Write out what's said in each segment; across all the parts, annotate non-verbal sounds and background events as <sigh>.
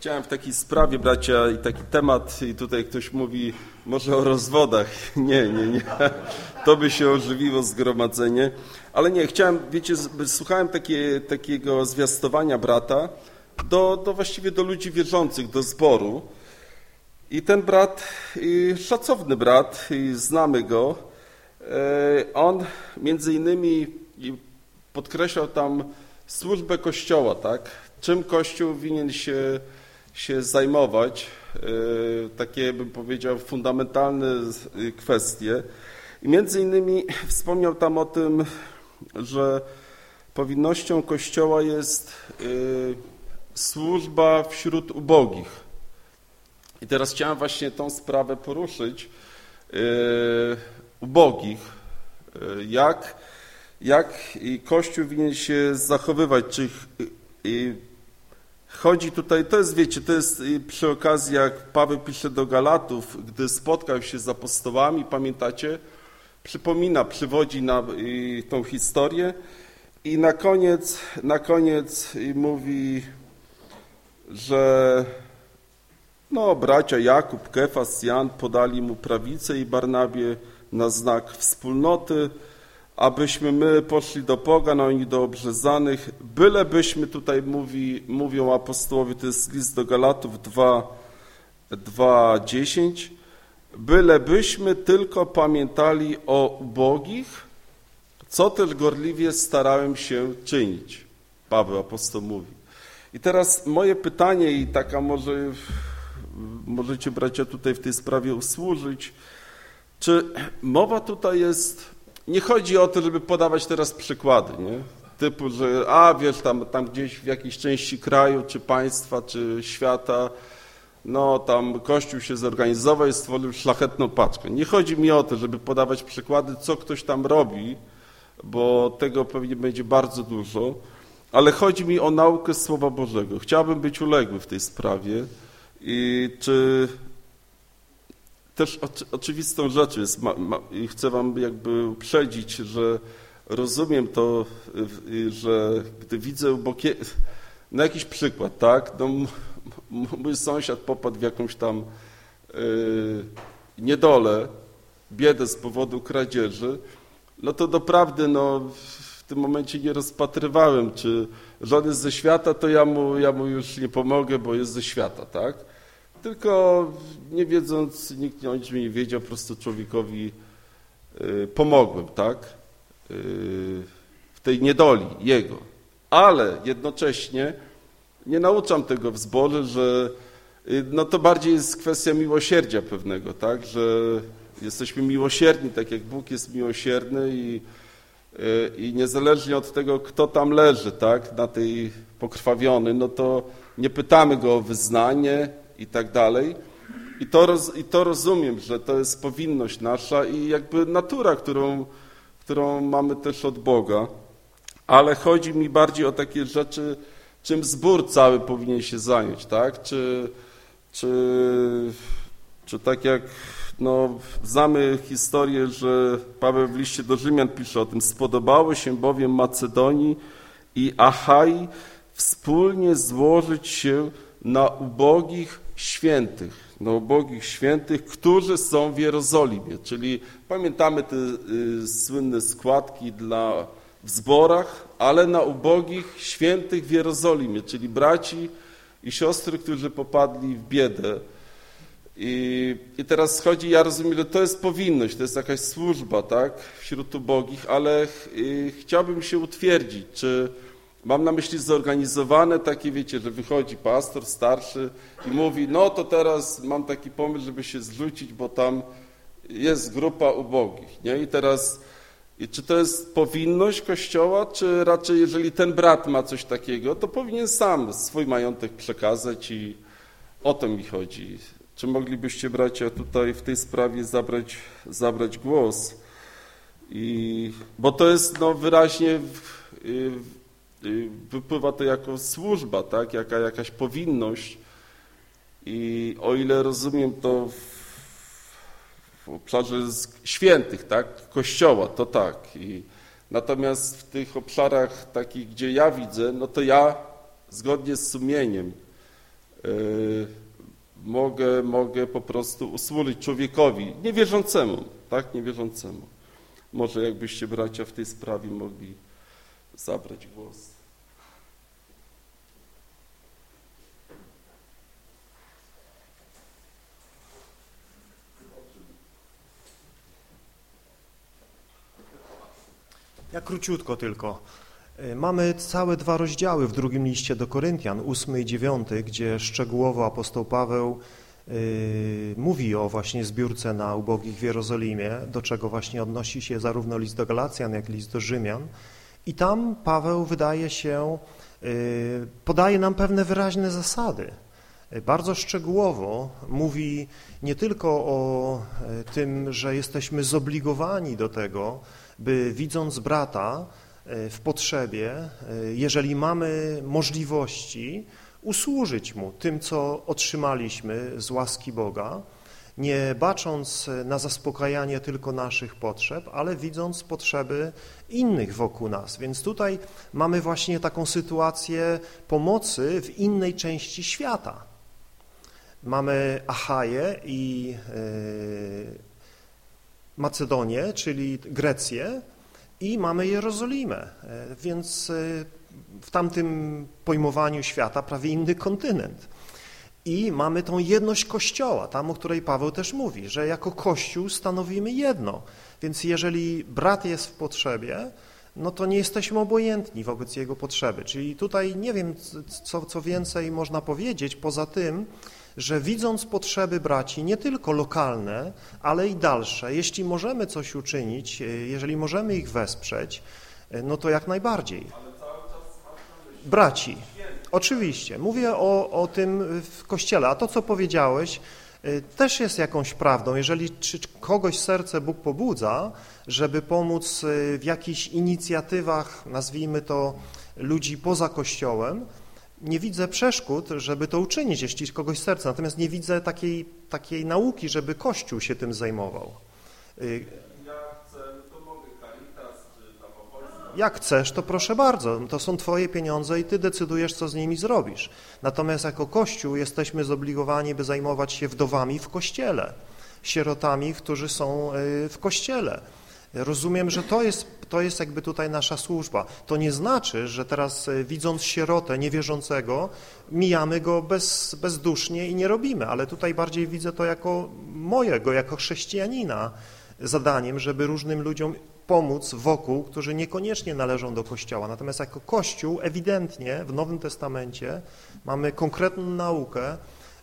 chciałem w takiej sprawie, bracia, i taki temat, i tutaj ktoś mówi może o rozwodach. <laughs> Nie, nie, nie. To by się ożywiło zgromadzenie. Ale nie, chciałem, wiecie, słuchałem takie, takiego zwiastowania brata do, do właściwie do ludzi wierzących, do zboru. I ten brat, szacowny brat, znamy go, e, on między innymi podkreślał tam służbę Kościoła, tak? Czym Kościół winien się, się zajmować, e, takie bym powiedział fundamentalne kwestie. I między innymi <laughs> wspomniał tam o tym, że powinnością Kościoła jest e, służba wśród ubogich. I teraz chciałem właśnie tą sprawę poruszyć. Ubogich. Jak, jak Kościół winien się zachowywać? Czy chodzi tutaj, to jest, wiecie, to jest przy okazji, jak Paweł pisze do Galatów, gdy spotkał się z apostołami, pamiętacie? Przypomina, przywodzi na tą historię i na koniec, na koniec mówi, że no, bracia Jakub, Kefas, Jan podali mu prawicę i Barnabie na znak wspólnoty, abyśmy my poszli do pogan, oni do obrzezanych, bylebyśmy, tutaj mówi, mówią apostołowie, to jest list do Galatów 2:10, bylebyśmy tylko pamiętali o ubogich, co też gorliwie starałem się czynić. Paweł apostoł mówi. I teraz moje pytanie i taka może możecie bracia tutaj w tej sprawie usłużyć. Czy mowa tutaj jest, nie chodzi o to, żeby podawać teraz przykłady, nie? typu, że a wiesz, tam, tam gdzieś w jakiejś części kraju, czy państwa, czy świata, no tam Kościół się zorganizował i stworzył szlachetną paczkę. Nie chodzi mi o to, żeby podawać przykłady, co ktoś tam robi, bo tego pewnie będzie bardzo dużo, ale chodzi mi o naukę Słowa Bożego. Chciałbym być uległy w tej sprawie. I czy też oczy, oczywistą rzeczą jest, ma, ma, i chcę wam jakby uprzedzić, że rozumiem to, że gdy widzę bokie, na jakiś przykład, tak, no, mój sąsiad popadł w jakąś tam yy, niedolę, biedę z powodu kradzieży, no to doprawdy no, w tym momencie nie rozpatrywałem, czy żon jest ze świata, to ja mu, ja mu już nie pomogę, bo jest ze świata, tak? Tylko nie wiedząc, nikt o niczym nie wiedział, po prostu człowiekowi y, pomogłem, tak? Y, w tej niedoli jego. Ale jednocześnie nie nauczam tego w zborze, że y, no to bardziej jest kwestia miłosierdzia pewnego, tak? Że jesteśmy miłosierni, tak jak Bóg jest miłosierny i, i niezależnie od tego, kto tam leży, tak? Na tej pokrwawiony, no to nie pytamy go o wyznanie, i tak dalej. I to, roz, I to rozumiem, że to jest powinność nasza i jakby natura, którą, którą mamy też od Boga. Ale chodzi mi bardziej o takie rzeczy, czym zbór cały powinien się zająć, tak? Czy, czy, czy tak jak no, znamy historię, że Paweł w liście do Rzymian pisze o tym, spodobało się bowiem Macedonii i Achai wspólnie złożyć się na ubogich świętych, na ubogich świętych, którzy są w Jerozolimie. Czyli pamiętamy te y, słynne składki dla, w zborach, ale na ubogich świętych w Jerozolimie, czyli braci i siostry, którzy popadli w biedę. I, I teraz chodzi, ja rozumiem, że to jest powinność, to jest jakaś służba, tak, wśród ubogich, ale y, chciałbym się utwierdzić, czy Mam na myśli zorganizowane takie, wiecie, że wychodzi pastor starszy i mówi, no to teraz mam taki pomysł, żeby się zrzucić, bo tam jest grupa ubogich, nie? I teraz, i czy to jest powinność Kościoła, czy raczej jeżeli ten brat ma coś takiego, to powinien sam swój majątek przekazać i o to mi chodzi. Czy moglibyście, bracia, tutaj w tej sprawie zabrać, zabrać głos? I, bo to jest no, wyraźnie w, w, wypływa to jako służba, tak? Jaka, jakaś powinność. I o ile rozumiem to w, w obszarze świętych, tak? Kościoła, to tak. I natomiast w tych obszarach takich, gdzie ja widzę, no to ja zgodnie z sumieniem mogę, mogę po prostu usłużyć człowiekowi niewierzącemu, tak, niewierzącemu. Może jakbyście bracia w tej sprawie mogli zabrać głos. Ja króciutko tylko. E, mamy całe dwa rozdziały w drugim liście do Koryntian, ósmy i dziewiąty, gdzie szczegółowo apostoł Paweł y, mówi o właśnie zbiórce na ubogich w Jerozolimie, do czego właśnie odnosi się zarówno list do Galacjan, jak i list do Rzymian. I tam Paweł wydaje się, y, podaje nam pewne wyraźne zasady. Bardzo szczegółowo mówi nie tylko o tym, że jesteśmy zobligowani do tego, by widząc brata e, w potrzebie, jeżeli mamy możliwości, usłużyć mu tym, co otrzymaliśmy z łaski Boga, nie bacząc na zaspokajanie tylko naszych potrzeb, ale widząc potrzeby innych wokół nas. Więc tutaj mamy właśnie taką sytuację pomocy w innej części świata. Mamy Achaję i e, Macedonię, czyli Grecję i mamy Jerozolimę, e, więc e, w tamtym pojmowaniu świata prawie inny kontynent. I mamy tą jedność Kościoła, tam o której Paweł też mówi, że jako Kościół stanowimy jedno. Więc jeżeli brat jest w potrzebie, no to nie jesteśmy obojętni wobec jego potrzeby. Czyli tutaj nie wiem, co, co więcej można powiedzieć, poza tym, że widząc potrzeby braci, nie tylko lokalne, ale i dalsze, jeśli możemy coś uczynić, e, jeżeli możemy ich wesprzeć, e, no to jak najbardziej. Braci, oczywiście. Mówię o, o tym w Kościele, a to, co powiedziałeś, e, też jest jakąś prawdą. Jeżeli czy kogoś serce Bóg pobudza, żeby pomóc w jakichś inicjatywach, nazwijmy to ludzi poza Kościołem, nie widzę przeszkód, żeby to uczynić, jeśli kogoś serce, natomiast nie widzę takiej, takiej nauki, żeby Kościół się tym zajmował. Y, Jak chcesz, to proszę bardzo, to są Twoje pieniądze i Ty decydujesz, co z nimi zrobisz. Natomiast jako Kościół jesteśmy zobligowani, by zajmować się wdowami w Kościele, sierotami, którzy są y, w Kościele. Rozumiem, że to jest, to jest jakby tutaj nasza służba. To nie znaczy, że teraz e, widząc sierotę niewierzącego, mijamy go bez, bezdusznie i nie robimy, ale tutaj bardziej widzę to jako mojego, jako chrześcijanina zadaniem, żeby różnym ludziom pomóc wokół, którzy niekoniecznie należą do Kościoła. Natomiast jako Kościół ewidentnie w Nowym Testamencie mamy konkretną naukę,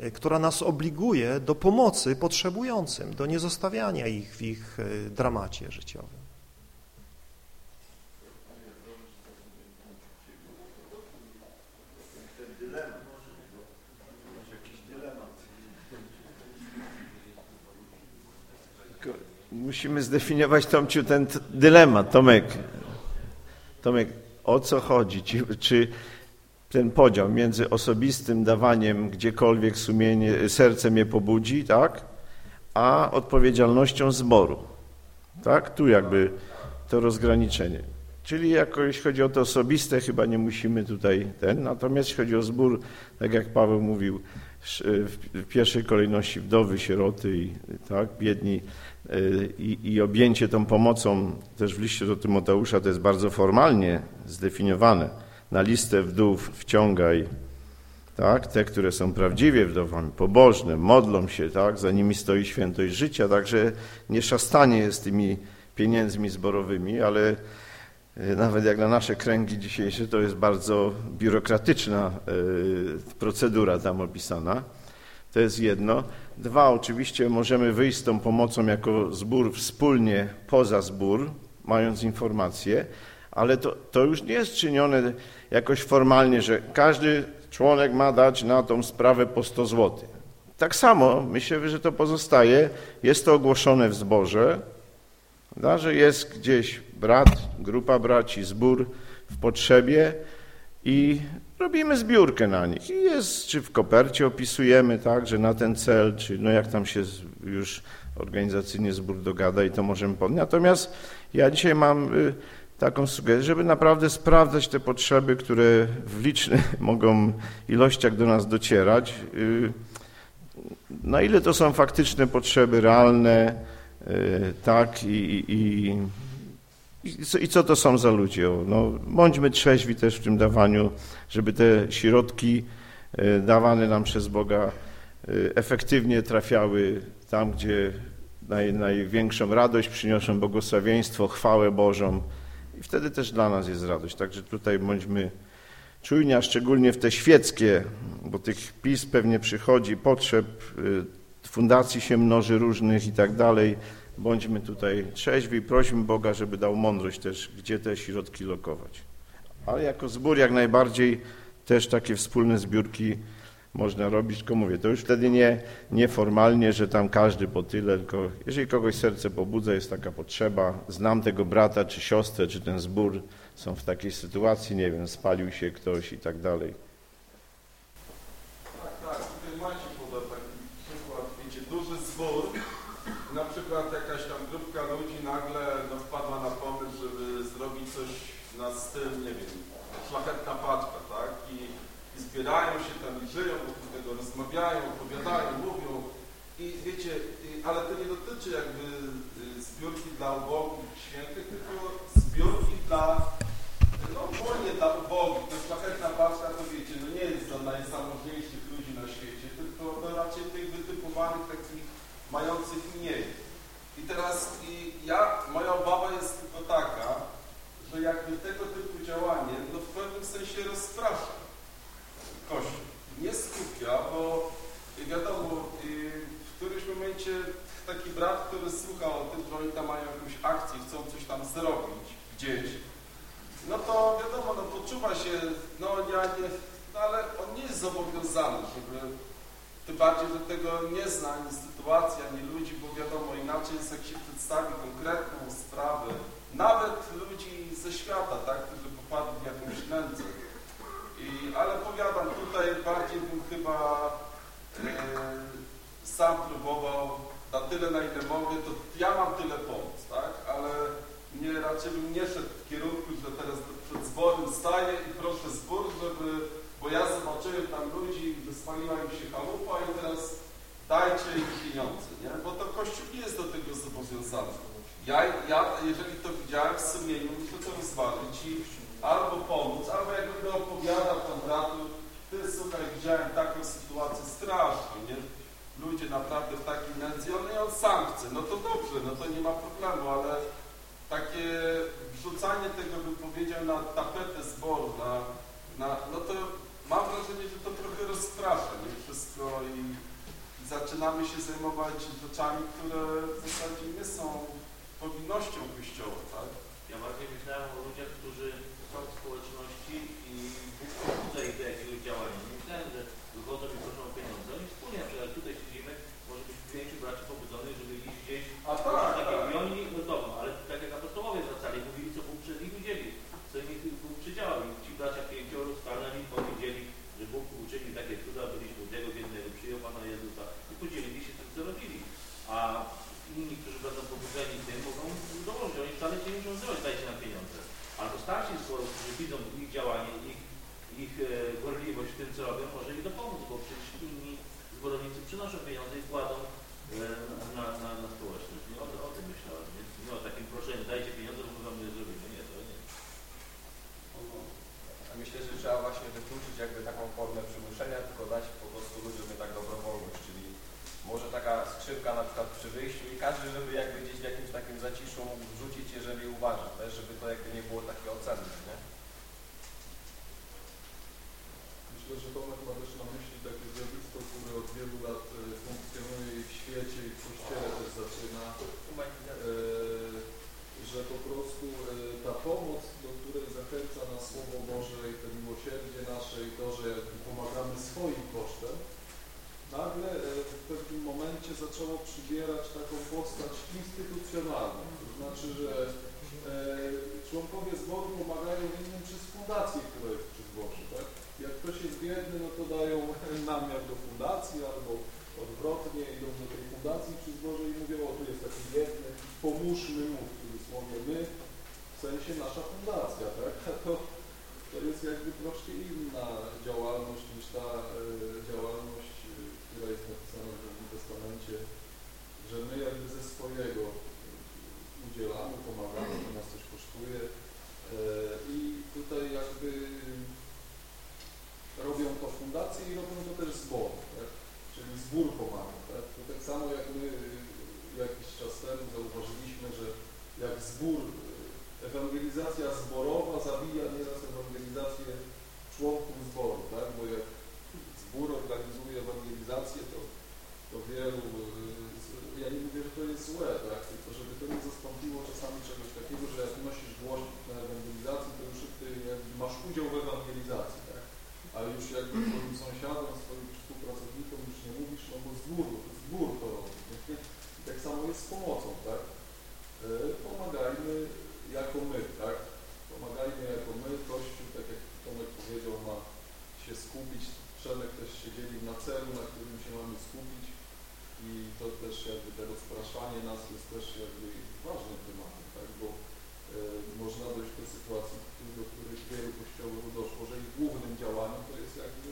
E, która nas obliguje do pomocy potrzebującym, do niezostawiania ich w ich e, dramacie życiowym. Musimy zdefiniować, Tomciu, ten dylemat. Tomek, Tomek, o co chodzi? Czy ten podział między osobistym dawaniem gdziekolwiek sumienie, serce mnie pobudzi, tak, a odpowiedzialnością zboru. Tak, tu jakby to rozgraniczenie. Czyli jako jeśli chodzi o to osobiste, chyba nie musimy tutaj ten, natomiast jeśli chodzi o zbór, tak jak Paweł mówił, w pierwszej kolejności wdowy, sieroty i tak, biedni y, i, i objęcie tą pomocą też w liście do Tymoteusza to jest bardzo formalnie zdefiniowane. Na listę wdów wciągaj tak, te, które są prawdziwie wdowami, pobożne, modlą się, tak, za nimi stoi świętość życia, także nie szastanie jest tymi pieniędzmi zborowymi, ale nawet jak na nasze kręgi dzisiejsze, to jest bardzo biurokratyczna e, procedura tam opisana. To jest jedno. Dwa, oczywiście możemy wyjść z tą pomocą jako zbór wspólnie poza zbór, mając informacje, ale to, to już nie jest czynione jakoś formalnie, że każdy członek ma dać na tą sprawę po 100 zł. Tak samo myślę, że to pozostaje, jest to ogłoszone w zborze, że jest gdzieś brat, grupa braci, zbór w potrzebie i robimy zbiórkę na nich. I jest, czy w kopercie opisujemy, tak, że na ten cel, czy no jak tam się już organizacyjnie zbór dogada i to możemy podnieść. Natomiast ja dzisiaj mam y, taką sugestię, żeby naprawdę sprawdzać te potrzeby, które w licznych <laughs> mogą ilościach do nas docierać. Y, na ile to są faktyczne potrzeby, realne, y, tak, i, i, i, co to są za ludzie. No, bądźmy trzeźwi też w tym dawaniu, żeby te środki y, dawane nam przez Boga efektywnie trafiały tam, gdzie naj, największą radość przyniosą błogosławieństwo, chwałę Bożą i wtedy też dla nas jest radość. Także tutaj bądźmy czujni, a szczególnie w te świeckie, bo tych PiS pewnie przychodzi, potrzeb, y, fundacji się mnoży różnych i tak dalej. Bądźmy tutaj trzeźwi prośmy Boga, żeby dał mądrość też, gdzie te środki lokować. Ale jako zbór jak najbardziej też takie wspólne zbiórki można robić, tylko mówię, to już wtedy nie, nieformalnie, że tam każdy po tyle, tylko jeżeli kogoś serce pobudza, jest taka potrzeba, znam tego brata czy siostrę, czy ten zbór są w takiej sytuacji, nie wiem, spalił się ktoś i tak dalej. Tak, tak, tutaj macie podał taki przykład, wiecie, duży zbór, na przykład jakaś tam grupka ludzi nagle no, wpadła na pomysł, żeby zrobić coś na styl, nie wiem, szlachetna paczka, tak, i zbierają się tam i żyją wokół tego, rozmawiają, opowiadają, mówią. I wiecie, ale to nie dotyczy jakby y, zbiórki dla ubogich, świętych, tylko zbiórki dla, no ogólnie dla ubogich. To szlachetna paczka, to wiecie, no nie jest dla najzamożniejszych ludzi na świecie, tylko no raczej tych wytypowanych, takich mających mniej. I teraz i ja, moja obawa jest tylko taka, że jakby tego typu działanie, no w pewnym sensie rozprasza. Skupia, bo wiadomo, w którymś momencie taki brat, który słucha o tym, że oni tam mają jakąś akcję, chcą coś tam zrobić gdzieś, no to wiadomo, no poczuwa się, no ja nie, no ale on nie jest zobowiązany, żeby, tym bardziej, że tego nie zna ani sytuacji, ani ludzi, bo wiadomo, inaczej jest jak się przedstawi konkretną sprawę, nawet ludzi ze świata, tak, którzy popadli w jakąś nędzę, i, ale powiadam, tutaj bardziej bym chyba e, sam próbował na tyle, na ile mogę, to ja mam tyle pomóc, tak? Ale nie, raczej bym nie szedł w kierunku, że teraz przed zborem staję i proszę zbór, żeby, bo ja zobaczyłem tam ludzi, spaliła im się chalupa i teraz dajcie im pieniądze, nie? Bo to Kościół nie jest do tego zobowiązany. Ja, ja jeżeli to widziałem w sumieniu, muszę to rozważyć i albo pomóc, albo jak będę opowiadał tam bratu, ty słuchaj, widziałem taką sytuację straszną, nie? Ludzie naprawdę w takiej nędzy, on, on sam chce, no to dobrze, no to nie ma problemu, ale takie wrzucanie tego, bym powiedział, na tapetę zboru, na, na, no to mam wrażenie, że to trochę rozprasza, nie? Wszystko i, i zaczynamy się zajmować rzeczami, które w zasadzie nie są powinnością Kościoła, tak? Ja bardziej myślałem o ludziach, którzy społeczności i do jakiegoś działania. Nie myślałem, że wychodzą i proszą o pieniądze. Oni wspólnie na przykład tutaj siedzimy, może być pięciu braci pobudzonych, żeby iść gdzieś. A tak, takie, tak. I oni, no dobra, ale tak jak apostołowie wracali, mówili, co Bóg przez nich widzieli, co im Bóg przydziałał. I ci bracia pięcioro stanęli, powiedzieli, że Bóg uczynił takie cuda, byliśmy u tego biednego, przyjął Pana Jezusa i podzielili się tym, co robili. A inni, którzy będą pobudzeni tym, mogą dołożyć. Oni wcale cię nie muszą zrobić, dajcie nam pieniądze albo starsi zboru, którzy widzą ich działanie, ich, ich e, gorliwość w tym, co robią, może im dopomóc, bo przecież inni zborownicy przynoszą pieniądze i kładą e, na, na, na społeczność. Nie o, o tym myślałem, nie, nie o takim proszeniu, dajcie pieniądze, bo my wam nie zrobimy. Nie, to nie. Myślę, że trzeba właśnie wykluczyć jakby taką formę przymuszenia, tylko dać po prostu ludziom tak dobrowolność, czyli może taka skrzynka na przykład przy wyjściu i każdy, żeby jakby gdzieś w jakimś takim zaciszu mógł wrzucić, jeżeli uważa, też, żeby to jakby nie było takie ocenne, nie? Myślę, że Tomek ma też na myśli takie zjawisko, które od wielu lat e, funkcjonuje i w świecie, i w Kościele też zaczyna, e, że po prostu e, ta zachęca nas Słowo Boże i to miłosierdzie nasze i to, że pomagamy swoim kosztem, nagle e, w pewnym momencie zaczęło przybierać taką postać instytucjonalną. To znaczy, że e, członkowie zboru pomagają innym przez fundację, która jest przy zborze. Tak? Jak ktoś jest biedny, no to dają <laughs> namiar do fundacji albo odwrotnie idą do tej fundacji przy zborze i mówią, o tu jest taki biedny, pomóżmy mu sensie nasza fundacja, tak? <laughs> To, to jest jakby troszkę inna działalność niż ta e, działalność, e, która jest napisana w Nowym Testamencie, że my jakby ze swojego te rozpraszanie nas jest też jakby ważnym tematem, tak? bo e, można dojść do sytuacji, do których wielu kościołów doszło, że ich głównym działaniem to jest jakby